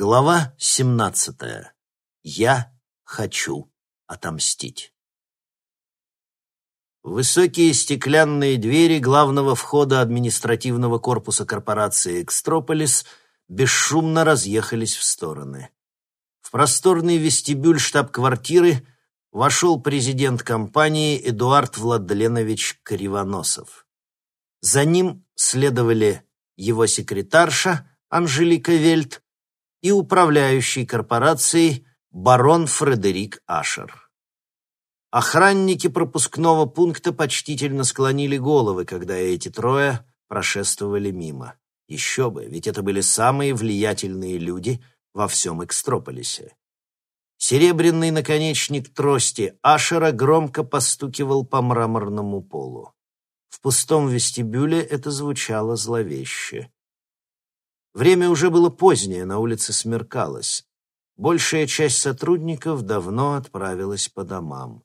Глава 17. Я хочу отомстить. Высокие стеклянные двери главного входа административного корпуса корпорации «Экстрополис» бесшумно разъехались в стороны. В просторный вестибюль штаб-квартиры вошел президент компании Эдуард Владленович Кривоносов. За ним следовали его секретарша Анжелика Вельт, и управляющий корпорацией барон Фредерик Ашер. Охранники пропускного пункта почтительно склонили головы, когда эти трое прошествовали мимо. Еще бы, ведь это были самые влиятельные люди во всем Экстрополисе. Серебряный наконечник трости Ашера громко постукивал по мраморному полу. В пустом вестибюле это звучало зловеще. Время уже было позднее, на улице смеркалось. Большая часть сотрудников давно отправилась по домам.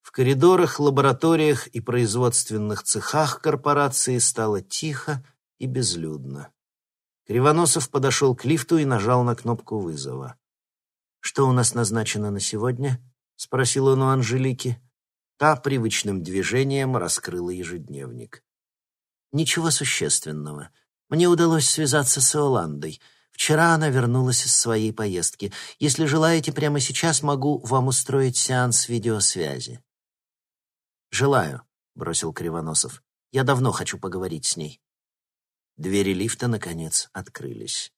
В коридорах, лабораториях и производственных цехах корпорации стало тихо и безлюдно. Кривоносов подошел к лифту и нажал на кнопку вызова. «Что у нас назначено на сегодня?» — спросил он у Анжелики. Та привычным движением раскрыла ежедневник. «Ничего существенного. Мне удалось связаться с Иоландой. Вчера она вернулась из своей поездки. Если желаете, прямо сейчас могу вам устроить сеанс видеосвязи». «Желаю», — бросил Кривоносов. «Я давно хочу поговорить с ней». Двери лифта, наконец, открылись.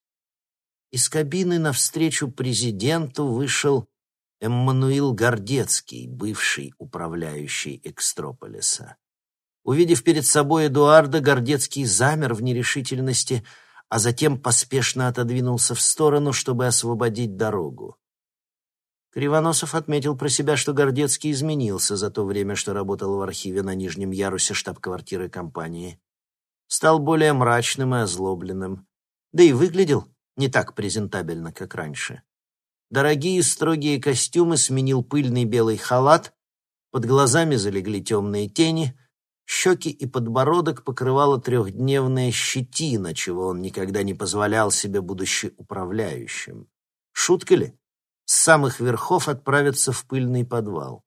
Из кабины навстречу президенту вышел Эммануил Гордецкий, бывший управляющий Экстрополиса. Увидев перед собой Эдуарда, Гордецкий замер в нерешительности, а затем поспешно отодвинулся в сторону, чтобы освободить дорогу. Кривоносов отметил про себя, что Гордецкий изменился за то время, что работал в архиве на нижнем ярусе штаб-квартиры компании. Стал более мрачным и озлобленным, да и выглядел не так презентабельно, как раньше. Дорогие строгие костюмы сменил пыльный белый халат, под глазами залегли темные тени — Щеки и подбородок покрывала трехдневная щетина, чего он никогда не позволял себе, будучи управляющим. Шутка ли? С самых верхов отправиться в пыльный подвал.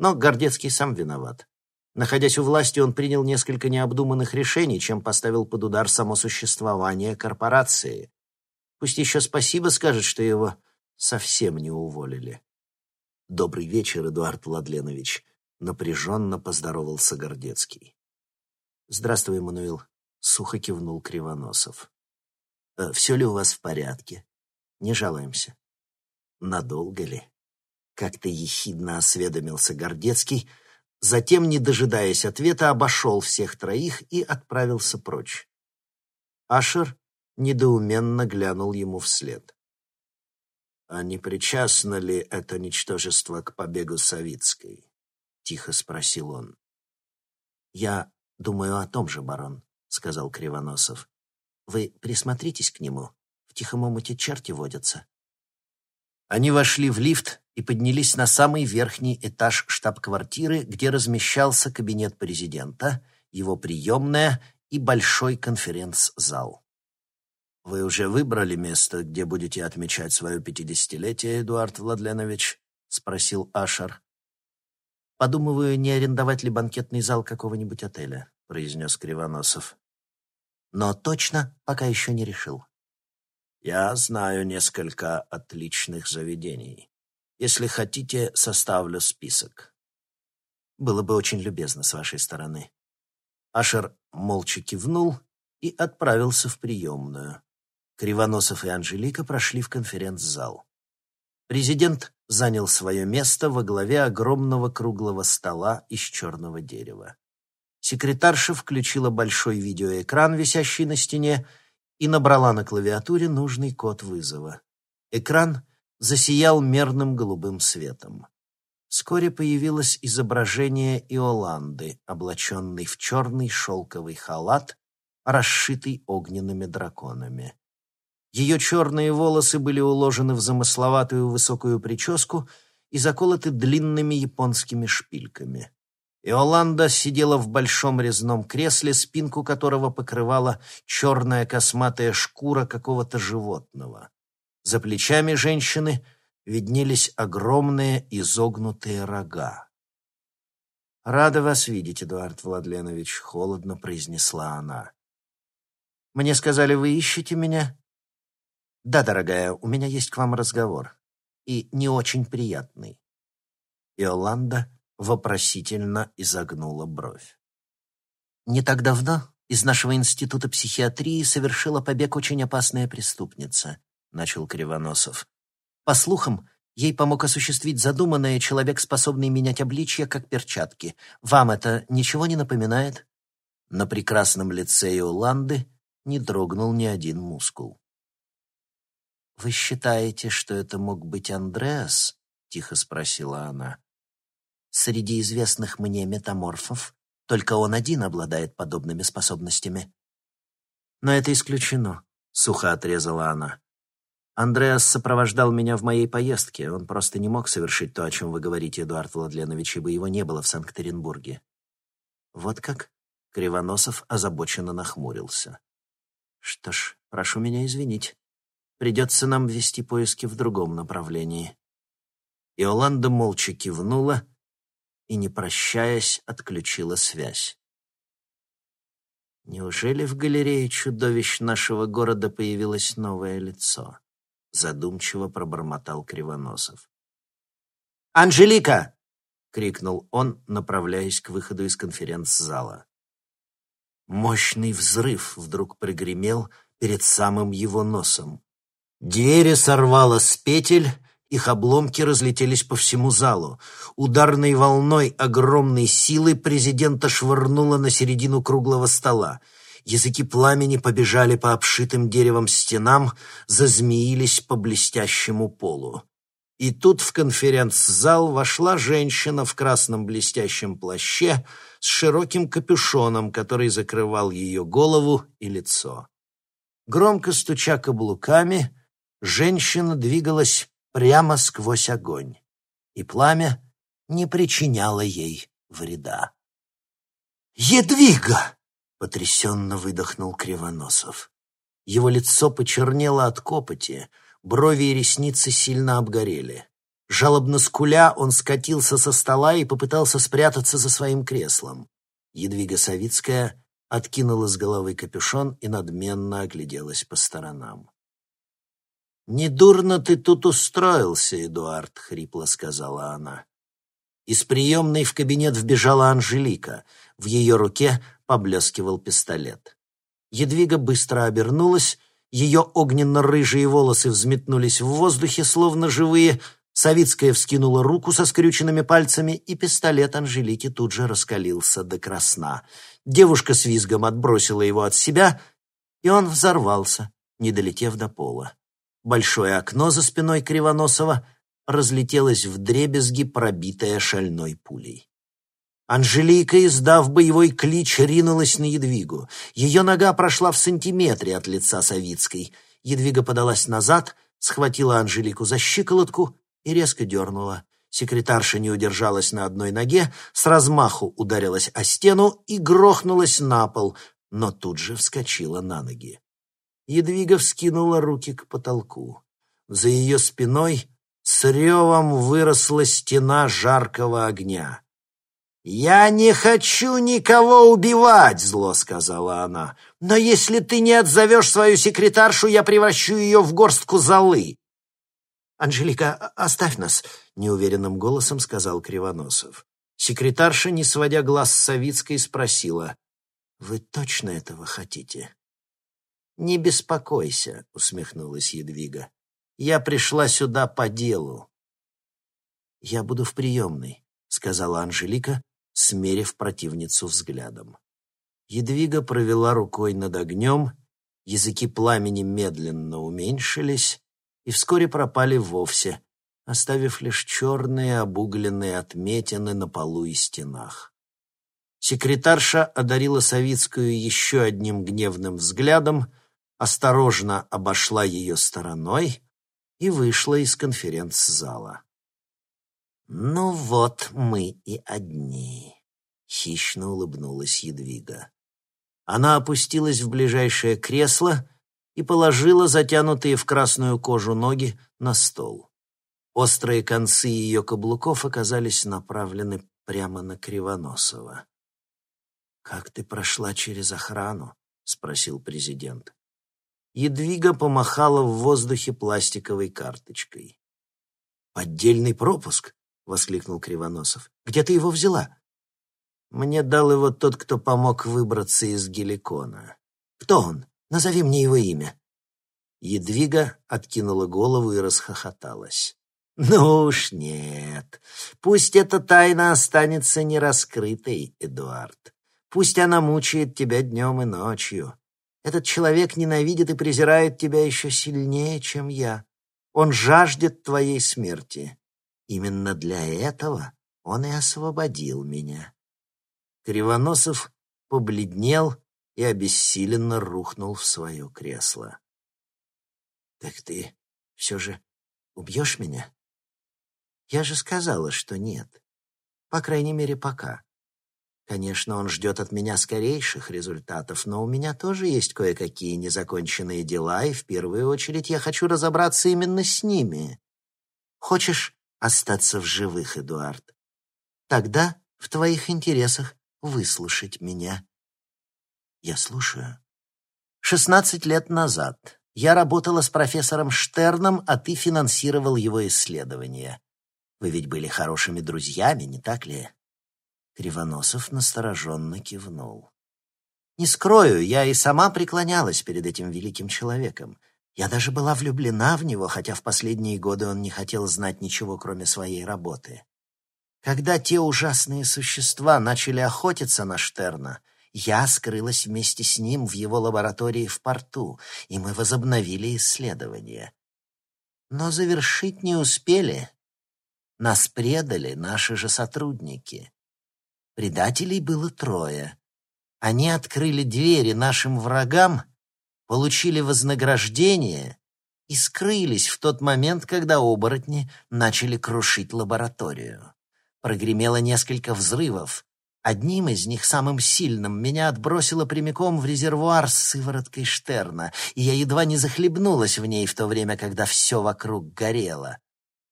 Но Гордецкий сам виноват. Находясь у власти, он принял несколько необдуманных решений, чем поставил под удар само существование корпорации. Пусть еще спасибо скажет, что его совсем не уволили. «Добрый вечер, Эдуард Владленович», Напряженно поздоровался Гордецкий. «Здравствуй, Мануил», — сухо кивнул Кривоносов. «Э, «Все ли у вас в порядке? Не жалуемся». «Надолго ли?» Как-то ехидно осведомился Гордецкий, затем, не дожидаясь ответа, обошел всех троих и отправился прочь. Ашер недоуменно глянул ему вслед. «А не причастно ли это ничтожество к побегу Савицкой?» — тихо спросил он. «Я думаю о том же, барон», — сказал Кривоносов. «Вы присмотритесь к нему. В тихом омуте черти водятся». Они вошли в лифт и поднялись на самый верхний этаж штаб-квартиры, где размещался кабинет президента, его приемная и большой конференц-зал. «Вы уже выбрали место, где будете отмечать свое пятидесятилетие, Эдуард Владленович?» — спросил Ашер. «Подумываю, не арендовать ли банкетный зал какого-нибудь отеля», — произнес Кривоносов. «Но точно пока еще не решил». «Я знаю несколько отличных заведений. Если хотите, составлю список». «Было бы очень любезно с вашей стороны». Ашер молча кивнул и отправился в приемную. Кривоносов и Анжелика прошли в конференц-зал. Президент занял свое место во главе огромного круглого стола из черного дерева. Секретарша включила большой видеоэкран, висящий на стене, и набрала на клавиатуре нужный код вызова. Экран засиял мерным голубым светом. Вскоре появилось изображение Иоланды, облаченной в черный шелковый халат, расшитый огненными драконами. Ее черные волосы были уложены в замысловатую высокую прическу и заколоты длинными японскими шпильками. Иоланда сидела в большом резном кресле, спинку которого покрывала черная косматая шкура какого-то животного. За плечами женщины виднелись огромные изогнутые рога. «Рада вас видеть, Эдуард Владленович», — холодно произнесла она. «Мне сказали, вы ищете меня?» «Да, дорогая, у меня есть к вам разговор. И не очень приятный». Иоланда вопросительно изогнула бровь. «Не так давно из нашего института психиатрии совершила побег очень опасная преступница», — начал Кривоносов. «По слухам, ей помог осуществить задуманное человек, способный менять обличья, как перчатки. Вам это ничего не напоминает?» На прекрасном лице Иоланды не дрогнул ни один мускул. «Вы считаете, что это мог быть Андреас?» — тихо спросила она. «Среди известных мне метаморфов только он один обладает подобными способностями». «Но это исключено», — сухо отрезала она. «Андреас сопровождал меня в моей поездке. Он просто не мог совершить то, о чем вы говорите, Эдуард Владленович, ибо его не было в Санкт-Петербурге». «Вот как?» — Кривоносов озабоченно нахмурился. «Что ж, прошу меня извинить». Придется нам вести поиски в другом направлении». Иоланда молча кивнула и, не прощаясь, отключила связь. Неужели в галерее чудовищ нашего города появилось новое лицо? Задумчиво пробормотал Кривоносов. «Анжелика!» — крикнул он, направляясь к выходу из конференц-зала. Мощный взрыв вдруг пригремел перед самым его носом. Двери сорвало с петель, их обломки разлетелись по всему залу. Ударной волной огромной силы президента швырнуло на середину круглого стола. Языки пламени побежали по обшитым деревом стенам, зазмеились по блестящему полу. И тут в конференц-зал вошла женщина в красном блестящем плаще с широким капюшоном, который закрывал ее голову и лицо. Громко стуча каблуками, женщина двигалась прямо сквозь огонь, и пламя не причиняло ей вреда. «Едвига!» — потрясенно выдохнул Кривоносов. Его лицо почернело от копоти, брови и ресницы сильно обгорели. Жалобно скуля, он скатился со стола и попытался спрятаться за своим креслом. Едвига Савицкая откинула с головы капюшон и надменно огляделась по сторонам. «Недурно ты тут устроился, Эдуард», — хрипло сказала она. Из приемной в кабинет вбежала Анжелика. В ее руке поблескивал пистолет. Едвига быстро обернулась, ее огненно-рыжие волосы взметнулись в воздухе, словно живые. Савицкая вскинула руку со скрюченными пальцами, и пистолет Анжелики тут же раскалился до красна. Девушка с визгом отбросила его от себя, и он взорвался, не долетев до пола. Большое окно за спиной Кривоносова разлетелось в дребезги, пробитое шальной пулей. Анжелика, издав боевой клич, ринулась на Едвигу. Ее нога прошла в сантиметре от лица Савицкой. Едвига подалась назад, схватила Анжелику за щиколотку и резко дернула. Секретарша не удержалась на одной ноге, с размаху ударилась о стену и грохнулась на пол, но тут же вскочила на ноги. Едвига вскинула руки к потолку. За ее спиной с ревом выросла стена жаркого огня. «Я не хочу никого убивать», — зло сказала она. «Но если ты не отзовешь свою секретаршу, я превращу ее в горстку золы». «Анжелика, оставь нас», — неуверенным голосом сказал Кривоносов. Секретарша, не сводя глаз с Савицкой, спросила. «Вы точно этого хотите?» «Не беспокойся», — усмехнулась Едвига. «Я пришла сюда по делу». «Я буду в приемной», — сказала Анжелика, смерив противницу взглядом. Едвига провела рукой над огнем, языки пламени медленно уменьшились и вскоре пропали вовсе, оставив лишь черные обугленные отметины на полу и стенах. Секретарша одарила Савицкую еще одним гневным взглядом — осторожно обошла ее стороной и вышла из конференц-зала. «Ну вот мы и одни», — хищно улыбнулась Едвига. Она опустилась в ближайшее кресло и положила затянутые в красную кожу ноги на стол. Острые концы ее каблуков оказались направлены прямо на Кривоносова. «Как ты прошла через охрану?» — спросил президент. Едвига помахала в воздухе пластиковой карточкой. «Поддельный пропуск?» — воскликнул Кривоносов. «Где ты его взяла?» «Мне дал его тот, кто помог выбраться из геликона». «Кто он? Назови мне его имя». Едвига откинула голову и расхохоталась. «Ну уж нет. Пусть эта тайна останется нераскрытой, Эдуард. Пусть она мучает тебя днем и ночью. Этот человек ненавидит и презирает тебя еще сильнее, чем я. Он жаждет твоей смерти. Именно для этого он и освободил меня. Кривоносов побледнел и обессиленно рухнул в свое кресло. «Так ты все же убьешь меня?» «Я же сказала, что нет. По крайней мере, пока. Конечно, он ждет от меня скорейших результатов, но у меня тоже есть кое-какие незаконченные дела, и в первую очередь я хочу разобраться именно с ними. Хочешь остаться в живых, Эдуард? Тогда в твоих интересах выслушать меня. Я слушаю. Шестнадцать лет назад я работала с профессором Штерном, а ты финансировал его исследования. Вы ведь были хорошими друзьями, не так ли? Кривоносов настороженно кивнул. «Не скрою, я и сама преклонялась перед этим великим человеком. Я даже была влюблена в него, хотя в последние годы он не хотел знать ничего, кроме своей работы. Когда те ужасные существа начали охотиться на Штерна, я скрылась вместе с ним в его лаборатории в порту, и мы возобновили исследования. Но завершить не успели. Нас предали наши же сотрудники. Предателей было трое. Они открыли двери нашим врагам, получили вознаграждение и скрылись в тот момент, когда оборотни начали крушить лабораторию. Прогремело несколько взрывов. Одним из них, самым сильным, меня отбросило прямиком в резервуар с сывороткой Штерна, и я едва не захлебнулась в ней в то время, когда все вокруг горело.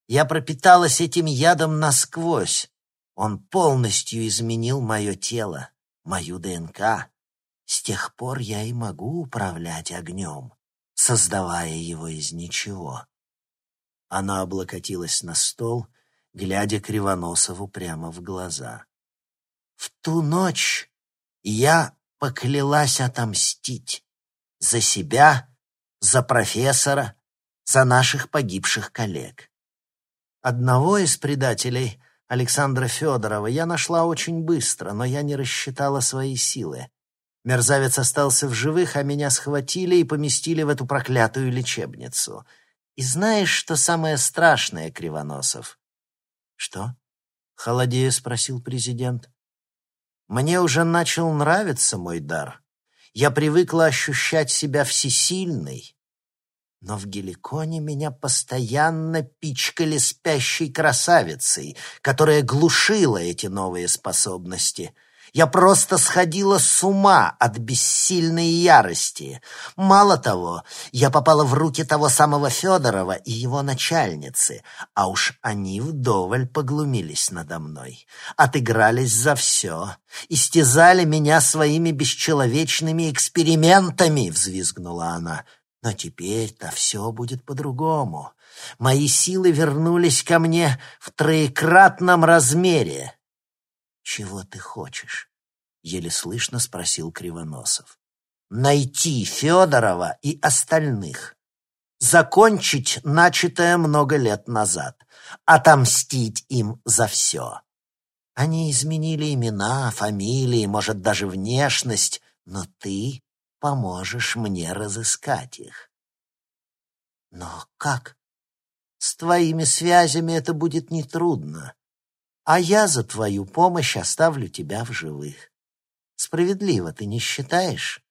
Я пропиталась этим ядом насквозь, он полностью изменил мое тело, мою ДНК. С тех пор я и могу управлять огнем, создавая его из ничего. Она облокотилась на стол, глядя Кривоносову прямо в глаза. В ту ночь я поклялась отомстить за себя, за профессора, за наших погибших коллег. Одного из предателей — Александра Федорова я нашла очень быстро, но я не рассчитала свои силы. Мерзавец остался в живых, а меня схватили и поместили в эту проклятую лечебницу. И знаешь, что самое страшное, Кривоносов? Что? Холодея спросил президент. Мне уже начал нравиться мой дар. Я привыкла ощущать себя всесильной, но в Геликоне меня постоянно пичкали спящей красавицей, которая глушила эти новые способности. Я просто сходила с ума от бессильной ярости. Мало того, я попала в руки того самого Федорова и его начальницы, а уж они вдоволь поглумились надо мной, отыгрались за все, истязали меня своими бесчеловечными экспериментами, взвизгнула она. Но теперь-то все будет по-другому. Мои силы вернулись ко мне в троекратном размере. «Чего ты хочешь?» — еле слышно спросил Кривоносов. «Найти Федорова и остальных. Закончить начатое много лет назад. Отомстить им за все. Они изменили имена, фамилии, может, даже внешность, но ты поможешь мне разыскать их. Но как? С твоими связями это будет нетрудно, а я за твою помощь оставлю тебя в живых. Справедливо ты не считаешь?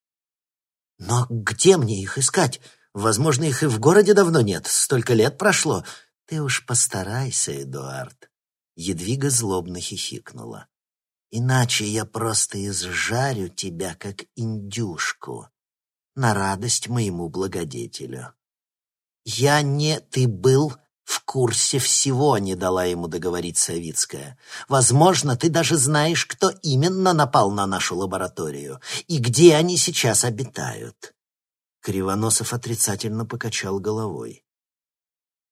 Но где мне их искать? Возможно, их и в городе давно нет, столько лет прошло. Ты уж постарайся, Эдуард. Едвига злобно хихикнула. Иначе я просто изжарю тебя, как индюшку. на радость моему благодетелю. «Я не... Ты был в курсе всего», — не дала ему договорить Савицкая. «Возможно, ты даже знаешь, кто именно напал на нашу лабораторию и где они сейчас обитают». Кривоносов отрицательно покачал головой.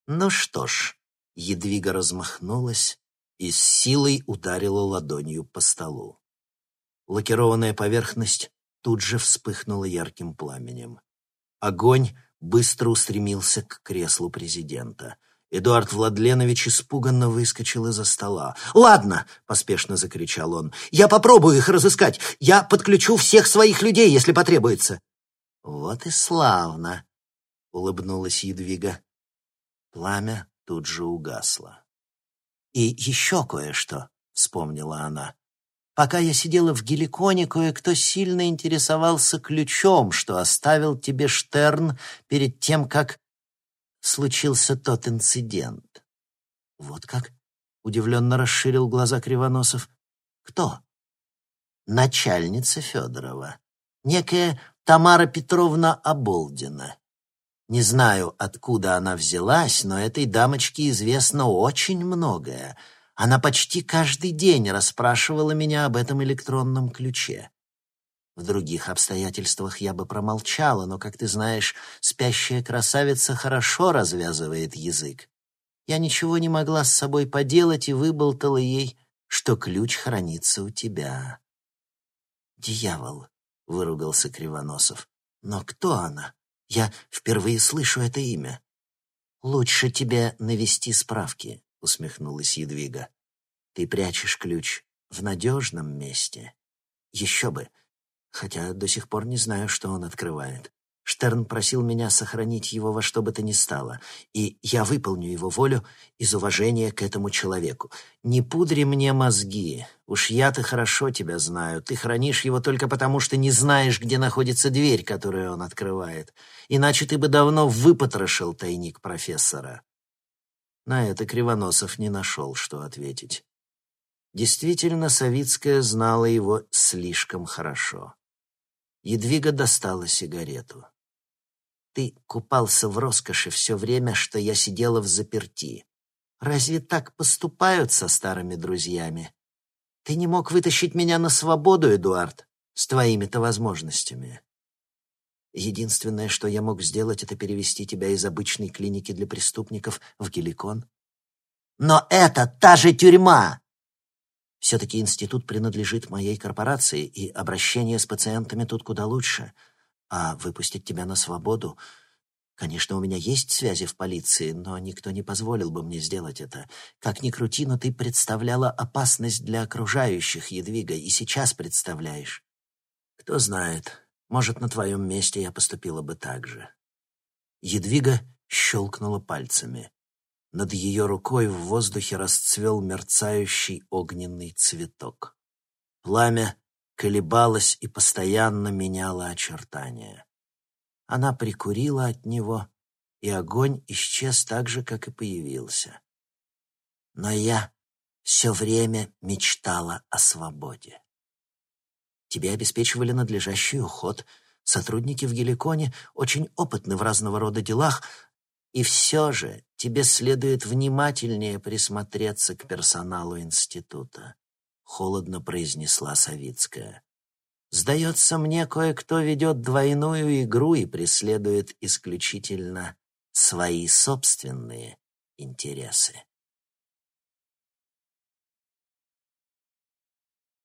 «Ну что ж», — Едвига размахнулась и с силой ударила ладонью по столу. Лакированная поверхность тут же вспыхнула ярким пламенем. Огонь быстро устремился к креслу президента. Эдуард Владленович испуганно выскочил из-за стола. «Ладно!» — поспешно закричал он. «Я попробую их разыскать! Я подключу всех своих людей, если потребуется!» «Вот и славно!» — улыбнулась Едвига. Пламя тут же угасло. «И еще кое-что», — вспомнила она. Пока я сидела в геликоне, кое-кто сильно интересовался ключом, что оставил тебе Штерн перед тем, как случился тот инцидент. Вот как? Удивленно расширил глаза Кривоносов. Кто? Начальница Федорова. Некая Тамара Петровна Оболдина. Не знаю, откуда она взялась, но этой дамочке известно очень многое — она почти каждый день расспрашивала меня об этом электронном ключе. В других обстоятельствах я бы промолчала, но, как ты знаешь, спящая красавица хорошо развязывает язык. Я ничего не могла с собой поделать и выболтала ей, что ключ хранится у тебя. «Дьявол!» — выругался Кривоносов. «Но кто она? Я впервые слышу это имя». «Лучше тебе навести справки. — усмехнулась Едвига. «Ты прячешь ключ в надежном месте. Еще бы, хотя до сих пор не знаю, что он открывает. Штерн просил меня сохранить его во что бы то ни стало, и я выполню его волю из уважения к этому человеку. Не пудри мне мозги. Уж я-то хорошо тебя знаю. Ты хранишь его только потому, что не знаешь, где находится дверь, которую он открывает. Иначе ты бы давно выпотрошил тайник профессора. На это Кривоносов не нашел, что ответить. Действительно, Савицкая знала его слишком хорошо. Едвига достала сигарету. «Ты купался в роскоши все время, что я сидела в заперти. Разве так поступают со старыми друзьями? Ты не мог вытащить меня на свободу, Эдуард, с твоими-то возможностями. Единственное, что я мог сделать, это перевести тебя из обычной клиники для преступников в Геликон. Но это та же тюрьма! Все-таки институт принадлежит моей корпорации, и обращение с пациентами тут куда лучше. А выпустить тебя на свободу... Конечно, у меня есть связи в полиции, но никто не позволил бы мне сделать это. Как ни крути, но ты представляла опасность для окружающих, Едвига, и сейчас представляешь. Кто знает, может, на твоем месте я поступила бы так же». Едвига щелкнула пальцами. Над ее рукой в воздухе расцвел мерцающий огненный цветок. Пламя колебалось и постоянно меняло очертания. Она прикурила от него, и огонь исчез так же, как и появился. Но я все время мечтала о свободе. Тебе обеспечивали надлежащий уход. Сотрудники в Геликоне очень опытны в разного рода делах, и все же тебе следует внимательнее присмотреться к персоналу института», — холодно произнесла Савицкая. «Сдается мне, кое-кто ведет двойную игру и преследует исключительно свои собственные интересы».